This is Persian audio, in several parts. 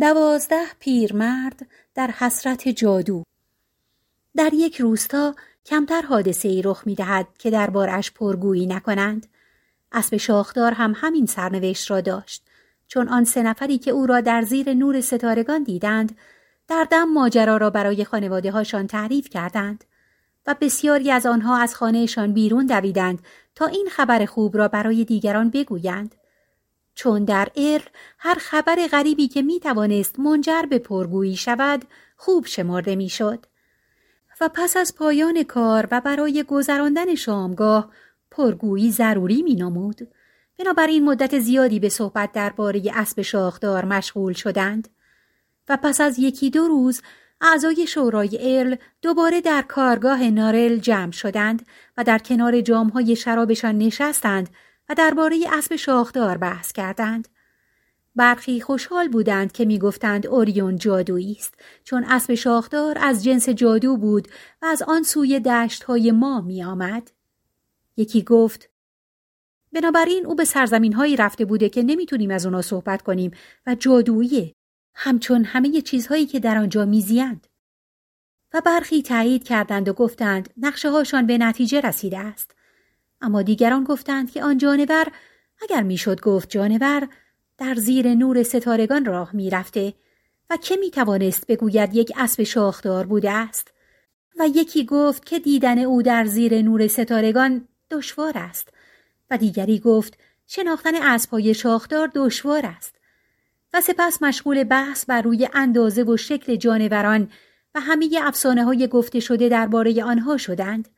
دوازده پیرمرد در حسرت جادو در یک روستا کمتر حادثه ای رخ می دهد که دربارش پرگویی نکنند. اسب شاخدار هم همین سرنوشت را داشت چون آن سه نفری که او را در زیر نور ستارگان دیدند در دم ماجرا را برای خانواده هاشان تعریف کردند و بسیاری از آنها از خانهشان بیرون دویدند تا این خبر خوب را برای دیگران بگویند. چون در ارل هر خبر غریبی که می توانست منجر به پرگویی شود خوب شمرده می شد. و پس از پایان کار و برای گذراندن شامگاه پرگویی ضروری می نمود. بنابراین مدت زیادی به صحبت درباره اسب شاخدار مشغول شدند و پس از یکی دو روز اعضای شورای ارل دوباره در کارگاه نارل جمع شدند و در کنار جامهای شرابشان نشستند و درباره اسب شاخدار بحث کردند. برخی خوشحال بودند که می‌گفتند اوریون جادویی است چون اسب شاخدار از جنس جادو بود و از آن سوی دشت های ما می آمد. یکی گفت بنابراین او به سرزمین هایی رفته بوده که نمی‌تونیم از اونا صحبت کنیم و جادوییه همچون همه چیزهایی که در آنجا میزیند. و برخی تایید کردند و گفتند نقشه هاشان به نتیجه رسیده است. اما دیگران گفتند که آن جانور اگر می‌شد گفت جانور در زیر نور ستارگان راه می‌رفته و که می توانست بگوید یک اسب شاخدار بوده است و یکی گفت که دیدن او در زیر نور ستارگان دشوار است و دیگری گفت شناختن اسبهای شاخدار دشوار است و سپس مشغول بحث بر روی اندازه و شکل جانوران و همه افسانه های گفته شده درباره آنها شدند.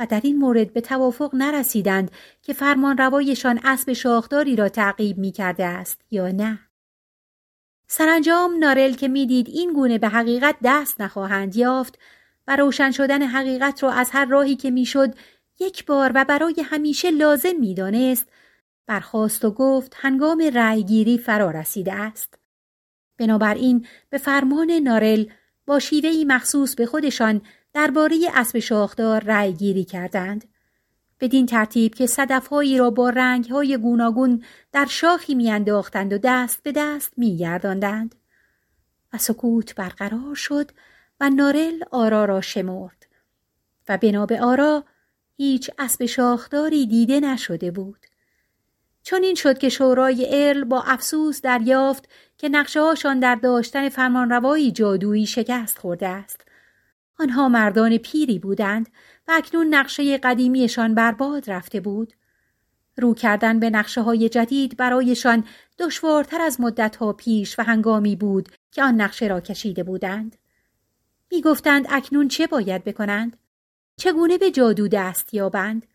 و در این مورد به توافق نرسیدند که فرمان روایشان اسب شاخداری را تعقیب می کرده است یا نه. سرانجام نارل که می‌دید این گونه به حقیقت دست نخواهند یافت و روشن شدن حقیقت را از هر راهی که می‌شد یک بار و برای همیشه لازم می‌دانست برخواست و گفت هنگام رأیگیری فرا رسیده است. بنابراین به فرمان نارل با شیوهی مخصوص به خودشان درباره اسب شاخدار رأی گیری کردند. بدین ترتیب که صدفهایی را با رنگهای گوناگون در شاخی میانداختند و دست به دست میگرداندند. و سکوت برقرار شد و نارل آرا را شمرد و بنا به آرا هیچ اسب شاخداری دیده نشده بود. چون این شد که شورای ارل با افسوس دریافت که نقشه هاشان در داشتن فرمانروایی جادویی شکست خورده است. آنها مردان پیری بودند و اکنون نقشه قدیمیشان برباد رفته بود. رو کردن به نقشه های جدید برایشان دشوارتر از مدتها پیش و هنگامی بود که آن نقشه را کشیده بودند. می گفتند اکنون چه باید بکنند؟ چگونه به جادو دست یابند؟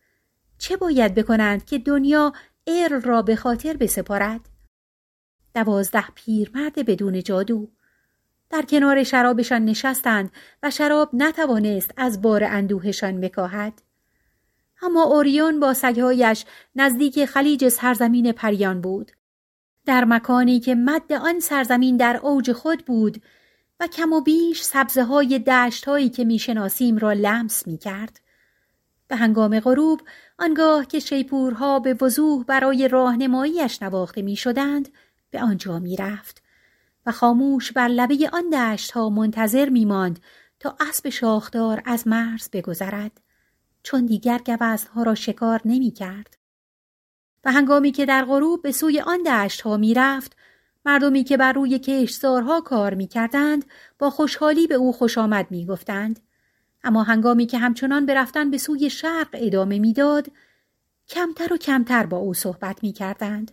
چه باید بکنند که دنیا ارل را به خاطر بسپارد؟ دوازده پیرمرد بدون جادو در کنار شرابشان نشستند و شراب نتوانست از بار اندوهشان بکاهد. اما اوریون با سگهایش نزدیک خلیج سرزمین پریان بود. در مکانی که مد آن سرزمین در اوج خود بود و کم و بیش سبزه های دشت هایی که می‌شناسیم را لمس می کرد. به هنگام غروب آنگاه که شیپورها به وضوح برای راهنماییش نواخته می شدند به آنجا می رفت و خاموش بر لبه آن دشت ها منتظر می ماند تا اسب شاخدار از مرز بگذرد چون دیگر گوزنها را شکار نمی کرد. و هنگامی که در غروب به سوی آن دشت ها می رفت مردمی که بر روی کشتزارها کار می کردند با خوشحالی به او خوش آمد می گفتند. اما هنگامی که همچنان به رفتن به سوی شرق ادامه می‌داد کمتر و کمتر با او صحبت می کردند.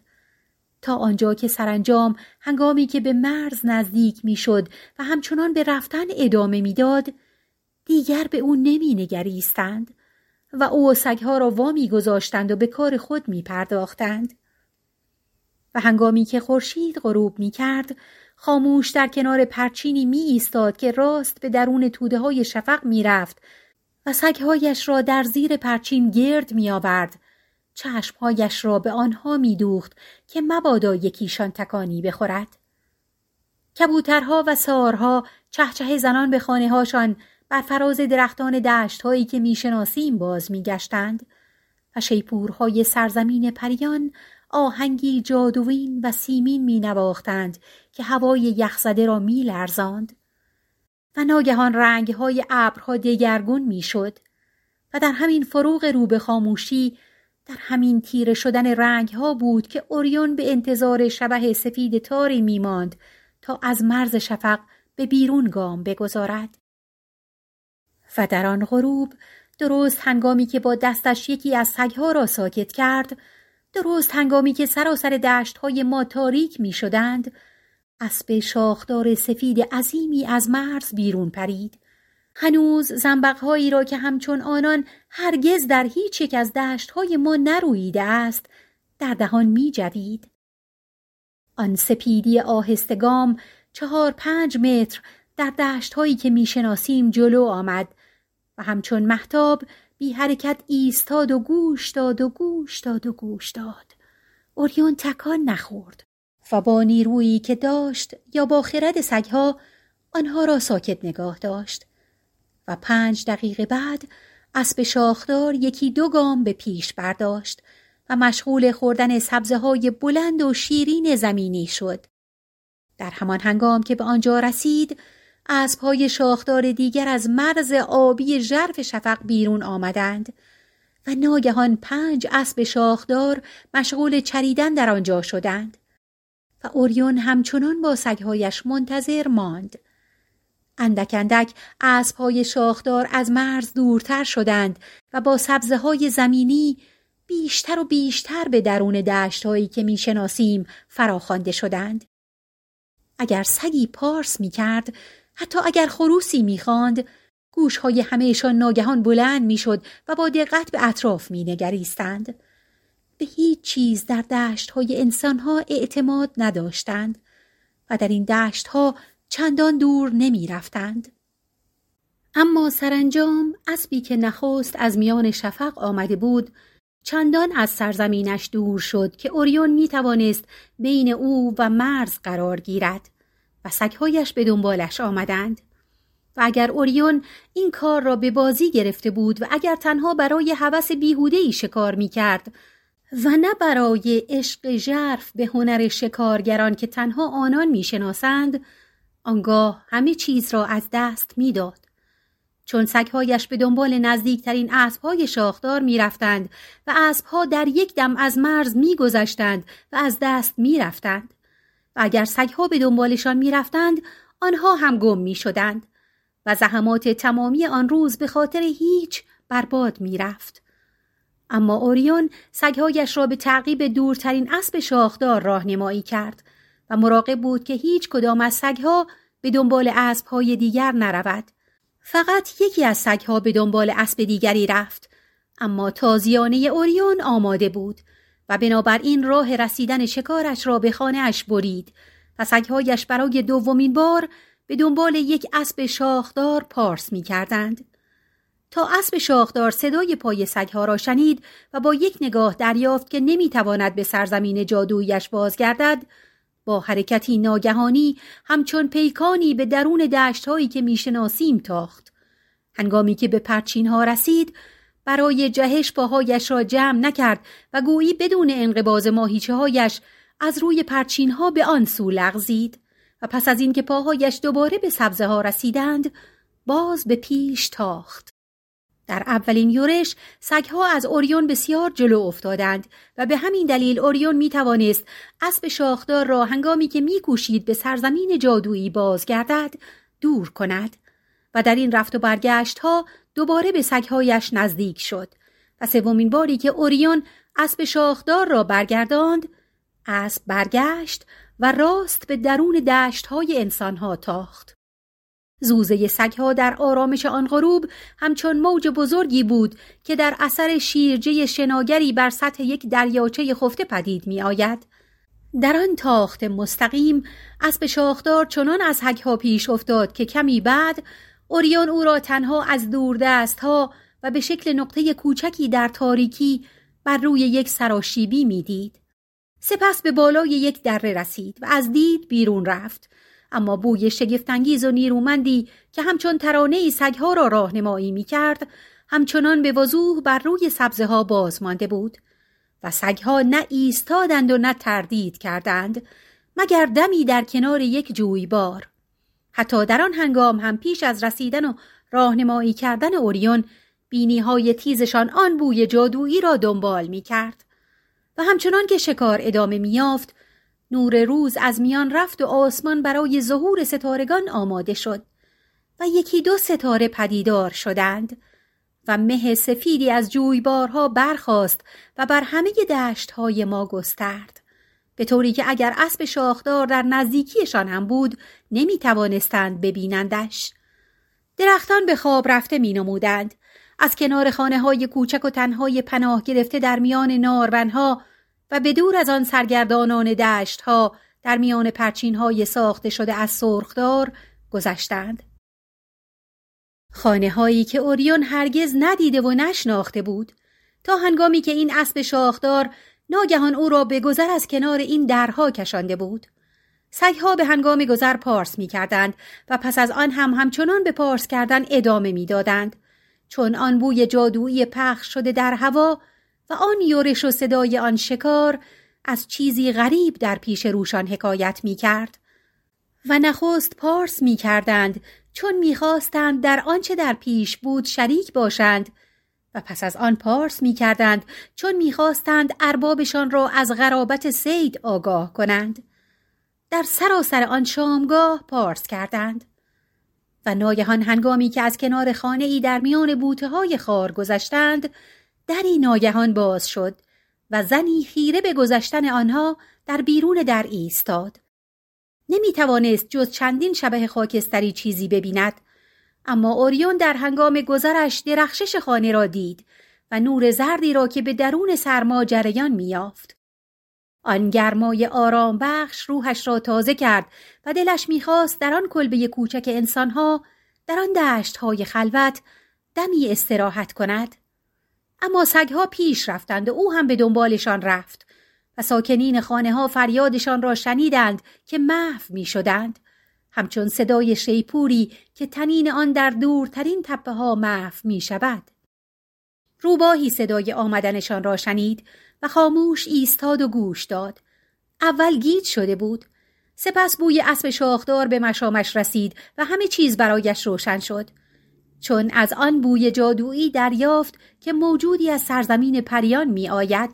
تا آنجا که سرانجام هنگامی که به مرز نزدیک می‌شد و همچنان به رفتن ادامه می‌داد دیگر به او نمی نگریستند و او و سگها را وامی گذاشتند و به کار خود می پرداختند. و هنگامی که خورشید غروب می کرد خاموش در کنار پرچینی می ایستاد که راست به درون توده های شفق می رفت و سگهایش را در زیر پرچین گرد می آورد. چشمهایش را به آنها می دوخت که مبادا یکیشان تکانی بخورد. کبوترها و سارها چهچه زنان به خانه هاشان بر فراز درختان دشت هایی که می‌شناسیم باز میگشتند و شیپورهای سرزمین پریان آهنگی جادوین و سیمین می نواختند که هوای یخزده را می لرزاند. و ناگهان رنگهای ابرها دگرگون می‌شد و در همین فروغ رو به خاموشی در همین تیره شدن رنگها بود که اوریون به انتظار شبه سفید تاری میماند تا از مرز شفق به بیرون گام بگذارد. و در آن غروب درست هنگامی که با دستش یکی از سگها را ساکت کرد درست هنگامی که سراسر دشتهای ما تاریک می شدند اسب شاخدار سفید عظیمی از مرز بیرون پرید. هنوز زنبقهایی را که همچون آنان هرگز در هیچ یک از دشتهای ما نرویده است در دهان می جوید. آن سپیدی آهستگام چهار پنج متر در دشتهایی که می‌شناسیم جلو آمد و همچون محتاب بی حرکت ایستاد و گوش داد و گوش داد و گوش داد. اوریون تکان نخورد و با نیرویی که داشت یا با خرد سگها آنها را ساکت نگاه داشت و پنج دقیقه بعد اسب شاخدار یکی دو گام به پیش برداشت و مشغول خوردن سبزه های بلند و شیرین زمینی شد. در همان هنگام که به آنجا رسید اسبهای شاخدار دیگر از مرز آبی ژرف شفق بیرون آمدند و ناگهان پنج اسب شاخدار مشغول چریدن در آنجا شدند و اوریون همچنان با سگهایش منتظر ماند اندک اندک اسبهای شاخدار از مرز دورتر شدند و با سبزه های زمینی بیشتر و بیشتر به درون دشتهایی که می‌شناسیم فراخوانده شدند. اگر سگی پارس می‌کرد حتی اگر خروسی می‌خواند گوشهای همهشان ناگهان بلند می‌شد و با دقت به اطراف مینگریستند. به هیچ چیز در دشتهای انسانها اعتماد نداشتند و در این دشتها چندان دور نمی رفتند. اما سرانجام اسبی که نخست از میان شفق آمده بود چندان از سرزمینش دور شد که اوریون می توانست بین او و مرز قرار گیرد و سگهایش به دنبالش آمدند و اگر اوریون این کار را به بازی گرفته بود و اگر تنها برای هوس بیهودهی شکار می کرد و نه برای عشق ژرف به هنر شکارگران که تنها آنان می‌شناسند آنگاه همه چیز را از دست می‌داد. چون سگهایش به دنبال نزدیکترین اسبهای شاخدار می‌رفتند و اسبها در یک دم از مرز میگذشتند و از دست می‌رفتند. و اگر سگها به دنبالشان می‌رفتند آنها هم گم می‌شدند و زحمات تمامی آن روز به خاطر هیچ برباد می‌رفت. اما اوریون سگهایش را به تعقیب دورترین اسب شاخدار راهنمایی کرد و مراقب بود که هیچ کدام از سگها به دنبال اسبهای دیگر نرود. فقط یکی از سگها به دنبال اسب دیگری رفت اما تازیانه اوریون آماده بود و بنابراین راه رسیدن شکارش را به خانه اش برید و سگهایش برای دومین بار به دنبال یک اسب شاخدار پارس می کردند. تا اسب شاخدار صدای پای سگها را شنید و با یک نگاه دریافت که نمی‌تواند به سرزمین جادویش بازگردد با حرکتی ناگهانی همچون پیکانی به درون دشتهایی که می‌شناسیم تاخت. هنگامی که به پرچین ها رسید برای جهش پاهایش را جمع نکرد و گویی بدون انقباز ماهیچه هایش از روی پرچین ها به آن سو لغزید و پس از اینکه پاهایش دوباره به سبزه ها رسیدند باز به پیش تاخت. در اولین یورش سگها از اوریون بسیار جلو افتادند و به همین دلیل اوریون می توانست اسب شاخدار را هنگامی که میکوشید به سرزمین جادویی بازگردد دور کند و در این رفت و برگشت ها دوباره به سگهایش نزدیک شد و سومین باری که اوریون اسب شاخدار را برگرداند اسب برگشت و راست به درون دشت های انسان ها تاخت. زوزه سگها در آرامش آن غروب همچون موج بزرگی بود که در اثر شیرجه شناگری بر سطح یک دریاچه خفته پدید می آید. در آن تاخت مستقیم اسب شاخدار چنان از حگها پیش افتاد که کمی بعد اوریون او را تنها از دور دست ها و به شکل نقطه کوچکی در تاریکی بر روی یک سراشیبی می‌دید. سپس به بالای یک دره رسید و از دید بیرون رفت اما بوی شگفتانگیز و نیرومندی که همچون ترانه سگها را راهنمایی می کرد همچنان به وضوح بر روی سبزه ها باز مانده بود و سگها نه ایستادند و نه تردید کردند مگر دمی در کنار یک جویبار. حتی در آن هنگام هم پیش از رسیدن و راهنمایی کردن اوریون بینی های تیزشان آن بوی جادویی را دنبال می کرد و همچنان که شکار ادامه می یافت نور روز از میان رفت و آسمان برای ظهور ستارگان آماده شد و یکی دو ستاره پدیدار شدند و مه سفیدی از جویبارها برخاست و بر همه دشتهای ما گسترد به طوری که اگر اسب شاخدار در نزدیکیشان هم بود نمی توانستند ببینندش درختان به خواب رفته می نمودند. از کنار خانه های کوچک و تنهای پناه گرفته در میان نارونها و به دور از آن سرگردانان دشتها در میان پرچین های ساخته شده از سرخدار گذشتند. خانه هایی که اوریون هرگز ندیده و نشناخته بود تا هنگامی که این اسب شاخدار ناگهان او را به گذر از کنار این درها کشانده بود. سگها به هنگام گذر پارس می کردند و پس از آن هم همچنان به پارس کردن ادامه می دادند. چون آن بوی جادویی پخش شده در هوا و آن یورش و صدای آن شکار از چیزی غریب در پیش روشان حکایت می کرد. و نخست پارس می کردند چون می‌خواستند در آنچه در پیش بود شریک باشند و پس از آن پارس می‌کردند چون می‌خواستند اربابشان را از غرابت سید آگاه کنند در سراسر آن شامگاه پارس کردند و ناگهان هنگامی که از کنار خانه ای در میان بوته های خار گذشتند دری ناگهان باز شد و زنی خیره به گذشتن آنها در بیرون در ایستاد نمی توانست جز چندین شبه خاکستری چیزی ببیند اما اوریون در هنگام گذرش درخشش خانه را دید و نور زردی را که به درون سرما جریان میافت. آن گرمای آرام بخش روحش را تازه کرد و دلش می‌خواست در آن کلبه کوچک انسانها در آن دشتهای خلوت دمی استراحت کند. اما سگها پیش رفتند و او هم به دنبالشان رفت و ساکنین خانه ها فریادشان را شنیدند که محو می شدند. همچون صدای شیپوری که تنین آن در دورترین تپه ها محو می شود. روباهی صدای آمدنشان را شنید و خاموش ایستاد و گوش داد. اول گیج شده بود. سپس بوی اسب شاخدار به مشامش رسید و همه چیز برایش روشن شد. چون از آن بوی جادویی دریافت که موجودی از سرزمین پریان می آید.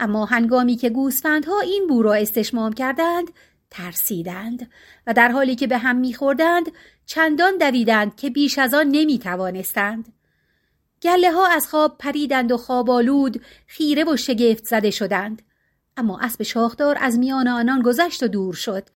اما هنگامی که گوسفندها این بو را استشمام کردند ترسیدند و در حالی که به هم میخوردند چندان دویدند که بیش از آن نمی توانستند. گله ها از خواب پریدند و خوابالود خیره و شگفت زده شدند. اما اسب شاخدار از میان آنان گذشت و دور شد.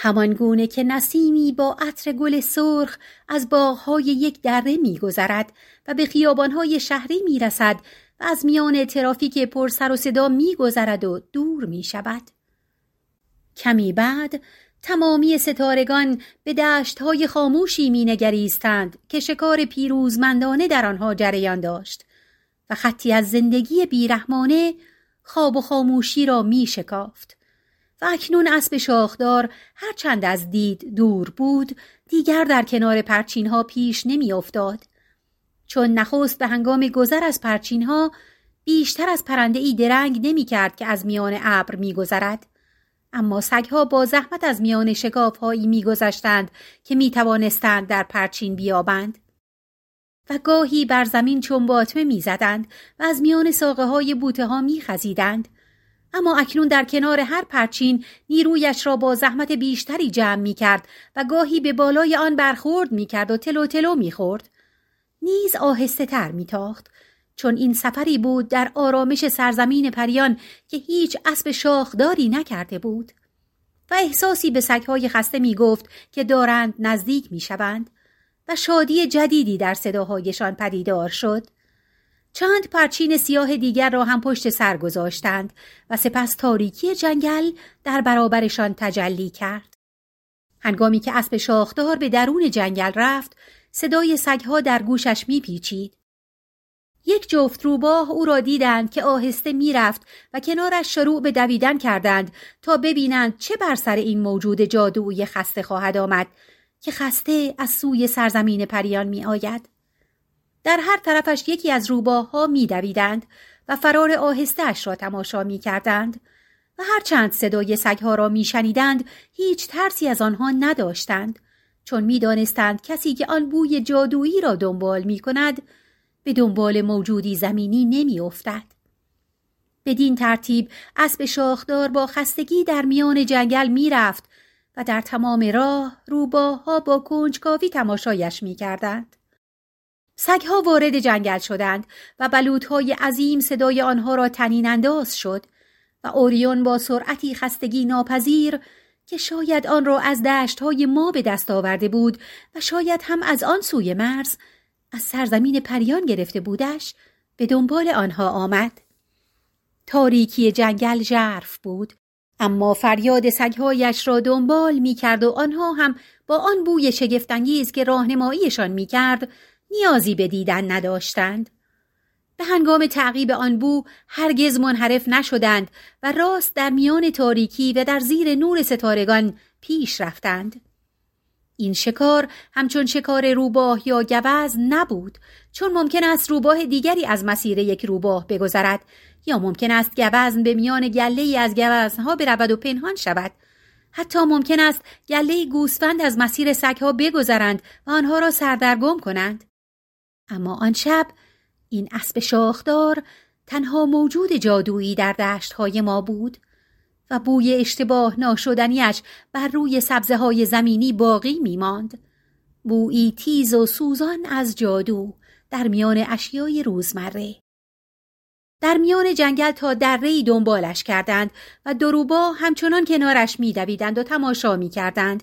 همان گونه که نسیمی با عطر گل سرخ از باغهای یک دره میگذرد و به خیابانهای شهری می‌رسد و از میان ترافیک پر سر و صدا میگذرد و دور می شود. کمی بعد تمامی ستارگان به دشتهای خاموشی می نگریستند که شکار پیروزمندانه در آنها جریان داشت و خطی از زندگی بیرحمانه خواب و خاموشی را می شکافت. و اکنون اسب شاخدار هرچند از دید دور بود دیگر در کنار پرچین ها پیش نمی افتاد چون نخست به هنگام گذر از پرچین ها بیشتر از پرنده ای درنگ نمی کرد که از میان ابر می گذرد. اما سگها با زحمت از میان شکاف هایی می گذشتند که می توانستند در پرچین بیابند. و گاهی بر زمین چون باطمه می زدند و از میان ساقه های بوته ها می خزیدند. اما اکنون در کنار هر پرچین نیرویش را با زحمت بیشتری جمع می کرد و گاهی به بالای آن برخورد می کرد و تلو تلو می خورد. نیز آهسته تر می تاخت چون این سفری بود در آرامش سرزمین پریان که هیچ اسب شاخداری نکرده بود. و احساسی به سگهای خسته می گفت که دارند نزدیک می شوند و شادی جدیدی در صداهایشان پدیدار شد. چند پرچین سیاه دیگر را هم پشت سر گذاشتند و سپس تاریکی جنگل در برابرشان تجلی کرد. هنگامی که اسب شاخدار به درون جنگل رفت، صدای سگها در گوشش میپیچید. یک جفت روباه او را دیدند که آهسته می‌رفت و کنارش شروع به دویدن کردند تا ببینند چه بر سر این موجود جادویی خسته خواهد آمد که خسته از سوی سرزمین پریان می آید. در هر طرفش یکی از روباه ها می دویدند و فرار آهسته اش را تماشا می کردند و هرچند صدای سگها را می شنیدند هیچ ترسی از آنها نداشتند چون می دانستند کسی که آن بوی جادویی را دنبال می کند به دنبال موجودی زمینی نمی افتد. بدین ترتیب اسب شاخدار با خستگی در میان جنگل می رفت و در تمام راه روباها با کنجکاوی تماشایش می کردند. سگها وارد جنگل شدند و بلوطهای عظیم صدای آنها را تنین انداز شد و اوریون با سرعتی خستگی ناپذیر که شاید آن را از دشتهای ما به دست آورده بود و شاید هم از آن سوی مرز از سرزمین پریان گرفته بودش به دنبال آنها آمد. تاریکی جنگل ژرف بود اما فریاد سگهایش را دنبال می کرد و آنها هم با آن بوی شگفتانگیز که راهنماییشان می کرد نیازی به دیدن نداشتند. به هنگام تعقیب آن بو هرگز منحرف نشدند و راست در میان تاریکی و در زیر نور ستارگان پیش رفتند. این شکار همچون شکار روباه یا گوز نبود چون ممکن است روباه دیگری از مسیر یک روباه بگذرد یا ممکن است گوزن به میان گله ای از گوزنها برود و پنهان شود حتی ممکن است گله گوسفند از مسیر سگها بگذرند و آنها را سردرگم کنند اما آن شب این اسب شاخدار تنها موجود جادویی در دشتهای ما بود و بوی اشتباه ناشدنیش بر روی سبزه های زمینی باقی می ماند. بویی تیز و سوزان از جادو در میان اشیای روزمره. در میان جنگل تا درهای دنبالش کردند و دروبا همچنان کنارش میدویدند و تماشا می‌کردند.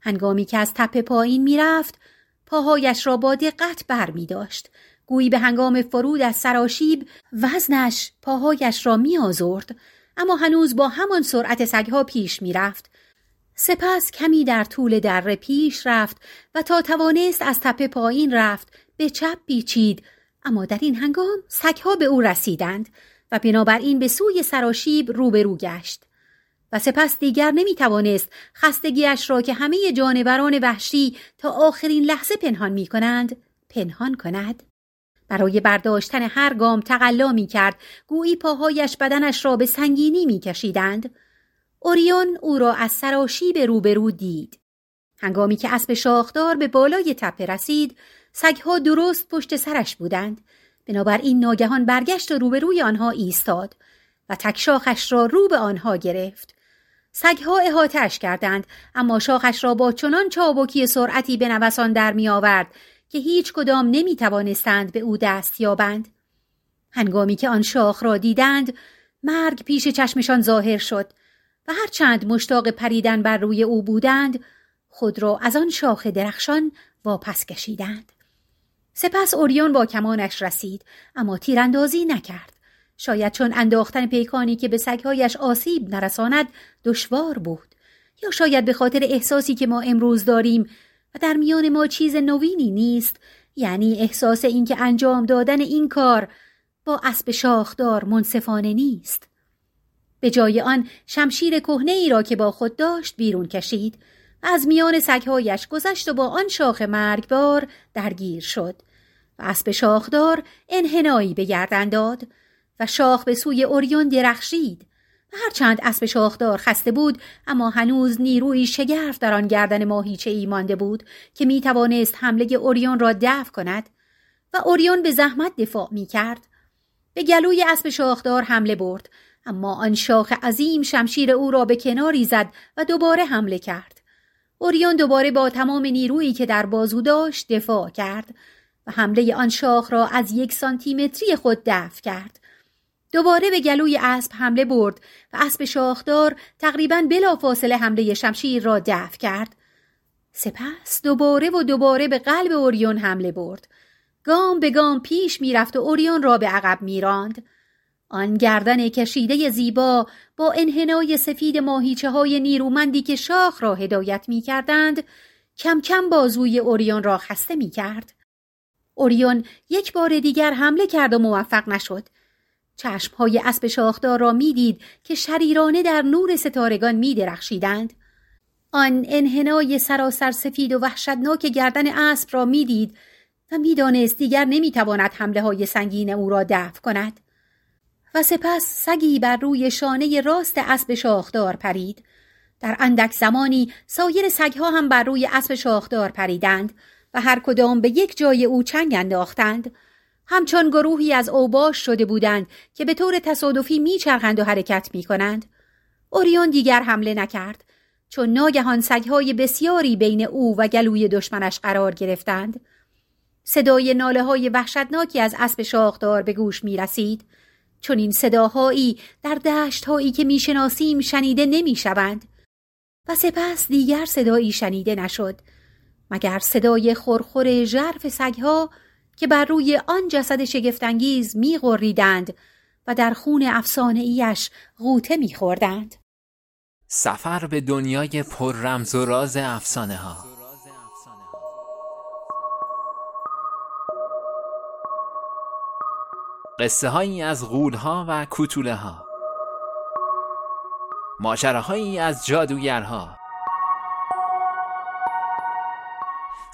هنگامی که از تپه پایین می‌رفت پاهایش را با دقت بر می داشت. گویی به هنگام فرود از سراشیب وزنش پاهایش را می آزرد. اما هنوز با همان سرعت سگها پیش می رفت. سپس کمی در طول دره پیش رفت و تا توانست از تپه پایین رفت به چپ پیچید اما در این هنگام سگها به او رسیدند و بنابراین به سوی سراشیب روبرو گشت و سپس دیگر نمی توانست خستگیش را که همه جانوران وحشی تا آخرین لحظه پنهان می کنند پنهان کند. برای برداشتن هر گام تقلا می کرد گویی پاهایش بدنش را به سنگینی می کشیدند. اوریون او را از سراشیب روبرو دید. هنگامی که اسب شاخدار به بالای تپه رسید سگها درست پشت سرش بودند بنابراین ناگهان برگشت و روبروی آنها ایستاد و تکشاخش را رو به آنها گرفت سگها احاتش کردند اما شاخش را با چنان چابکی سرعتی به نوسان در می آورد که هیچ کدام نمی توانستند به او دست یابند. هنگامی که آن شاخ را دیدند مرگ پیش چشمشان ظاهر شد و هرچند مشتاق پریدن بر روی او بودند خود را از آن شاخ درخشان واپس کشیدند. سپس اوریون با کمانش رسید اما تیراندازی نکرد. شاید چون انداختن پیکانی که به سگهایش آسیب نرساند دشوار بود. یا شاید به خاطر احساسی که ما امروز داریم و در میان ما چیز نوینی نیست یعنی احساس اینکه انجام دادن این کار با اسب شاخدار منصفانه نیست. به جای آن شمشیر کهنه ای را که با خود داشت بیرون کشید و از میان سگهایش گذشت و با آن شاخ مرگبار درگیر شد و اسب شاخدار انحنایی به گردن داد. و شاخ به سوی اوریون درخشید و هرچند اسب شاخدار خسته بود اما هنوز نیروی شگرف در آن گردن ماهیچه ای مانده بود که می توانست حمله اوریون را دفع کند و اوریون به زحمت دفاع می کرد. به گلوی اسب شاخدار حمله برد اما آن شاخ عظیم شمشیر او را به کناری زد و دوباره حمله کرد. اوریون دوباره با تمام نیرویی که در بازو داشت دفاع کرد و حمله آن شاخ را از یک سانتیمتری خود دفع کرد. دوباره به گلوی اسب حمله برد و اسب شاخدار تقریبا بلافاصله حمله شمشیر را دفع کرد. سپس دوباره و دوباره به قلب اوریون حمله برد. گام به گام پیش می‌رفت و اوریون را به عقب میراند آن گردن کشیده زیبا با انحنای سفید ماهیچه های نیرومندی که شاخ را هدایت می کردند کم کم بازوی اوریون را خسته می کرد. اوریون یک بار دیگر حمله کرد و موفق نشد. چشمهای اسب شاخدار را می‌دید که شریرانه در نور ستارگان می درخشیدند. آن انحنای سراسر سفید و وحشتناک گردن اسب را می‌دید و می‌دانست دیگر نمی‌تواند حمله های سنگین او را دفع کند. و سپس سگی بر روی شانه راست اسب شاخدار پرید. در اندک زمانی سایر سگها هم بر روی اسب شاخدار پریدند و هر کدام به یک جای او چنگ انداختند. همچون گروهی از اوباش شده بودند که به طور تصادفی میچرخند و حرکت می کنند. اوریون دیگر حمله نکرد چون ناگهان سگهای بسیاری بین او و گلوی دشمنش قرار گرفتند. صدای ناله های وحشتناکی از اسب شاخدار به گوش می رسید. چون این صداهایی در دشتهایی که می‌شناسیم شنیده نمی‌شوند و سپس دیگر صدایی شنیده نشد مگر صدای خورخور ژرف سگها که بر روی آن جسد شگفتانگیز میغریدند و در خون افسانه ایش غوطه میخوردند. سفر به دنیای پر رمز و راز افسانه ها قصه هایی از ها و کوتوله ها ماجراهایی از جادوگرها.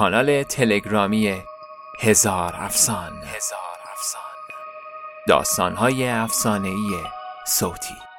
کانال تلگرامی هزار افسان. هزار افسان. داستانهای افسانه‌ای صوتی.